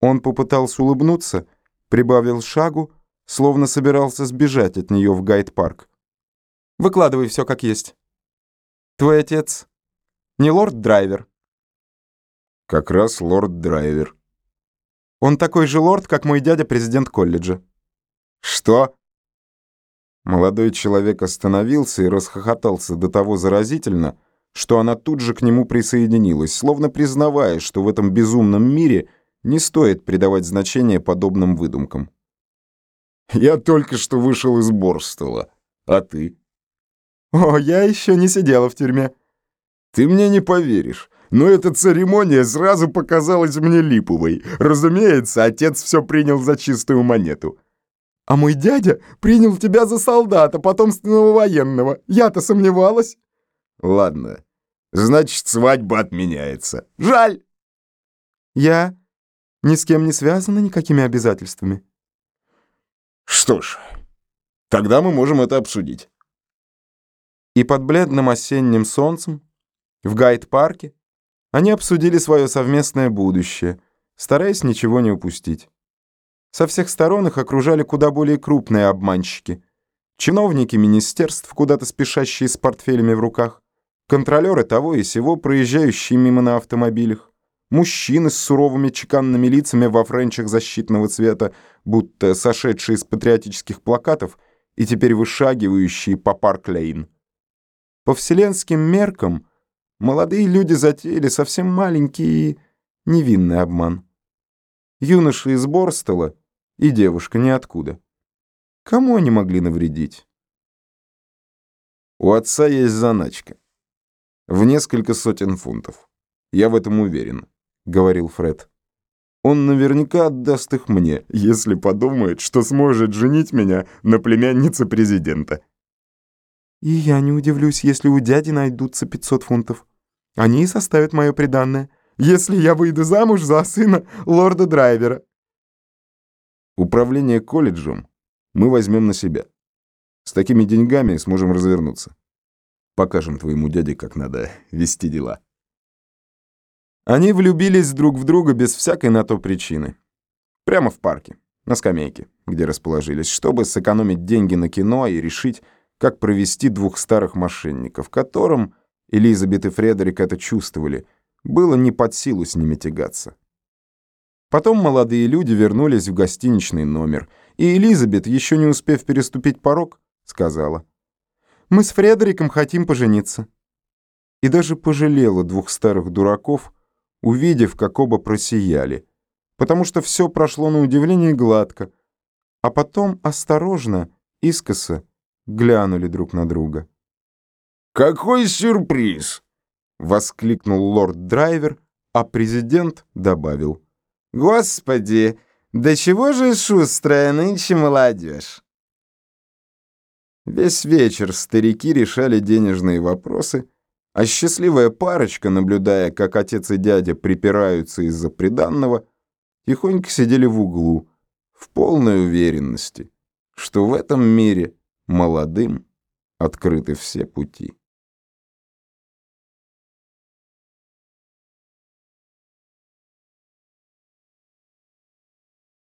Он попытался улыбнуться, прибавил шагу, словно собирался сбежать от нее в гайд-парк. «Выкладывай все как есть. Твой отец не лорд-драйвер?» «Как раз лорд-драйвер». «Он такой же лорд, как мой дядя, президент колледжа». «Что?» Молодой человек остановился и расхохотался до того заразительно, что она тут же к нему присоединилась, словно признавая, что в этом безумном мире не стоит придавать значение подобным выдумкам. «Я только что вышел из Борстола. А ты?» «О, я еще не сидела в тюрьме». «Ты мне не поверишь, но эта церемония сразу показалась мне липовой. Разумеется, отец все принял за чистую монету». «А мой дядя принял тебя за солдата, потомственного военного. Я-то сомневалась». «Ладно, значит, свадьба отменяется. Жаль». «Я ни с кем не связана никакими обязательствами». «Что ж, тогда мы можем это обсудить». И под бледным осенним солнцем, в гайд-парке, они обсудили свое совместное будущее, стараясь ничего не упустить. Со всех сторон их окружали куда более крупные обманщики. Чиновники министерств, куда-то спешащие с портфелями в руках, контролеры того и сего, проезжающие мимо на автомобилях, мужчины с суровыми чеканными лицами во френчах защитного цвета, будто сошедшие с патриотических плакатов и теперь вышагивающие по парк-лейн. По вселенским меркам молодые люди затеяли совсем маленький невинный обман. Юноша из Борстола и девушка ниоткуда. Кому они могли навредить? У отца есть заначка. В несколько сотен фунтов. Я в этом уверен, говорил Фред. Он наверняка отдаст их мне, если подумает, что сможет женить меня на племяннице президента. И я не удивлюсь, если у дяди найдутся 500 фунтов. Они и составят мое приданное если я выйду замуж за сына лорда-драйвера. Управление колледжем мы возьмем на себя. С такими деньгами сможем развернуться. Покажем твоему дяде, как надо вести дела. Они влюбились друг в друга без всякой на то причины. Прямо в парке, на скамейке, где расположились, чтобы сэкономить деньги на кино и решить, как провести двух старых мошенников, которым Элизабет и Фредерик это чувствовали – было не под силу с ними тягаться. Потом молодые люди вернулись в гостиничный номер, и Элизабет, еще не успев переступить порог, сказала, «Мы с Фредериком хотим пожениться». И даже пожалела двух старых дураков, увидев, как оба просияли, потому что все прошло на удивление гладко, а потом осторожно, искоса, глянули друг на друга. «Какой сюрприз!» — воскликнул лорд-драйвер, а президент добавил. «Господи, да чего же шустрая нынче молодежь!» Весь вечер старики решали денежные вопросы, а счастливая парочка, наблюдая, как отец и дядя припираются из-за приданного, тихонько сидели в углу, в полной уверенности, что в этом мире молодым открыты все пути.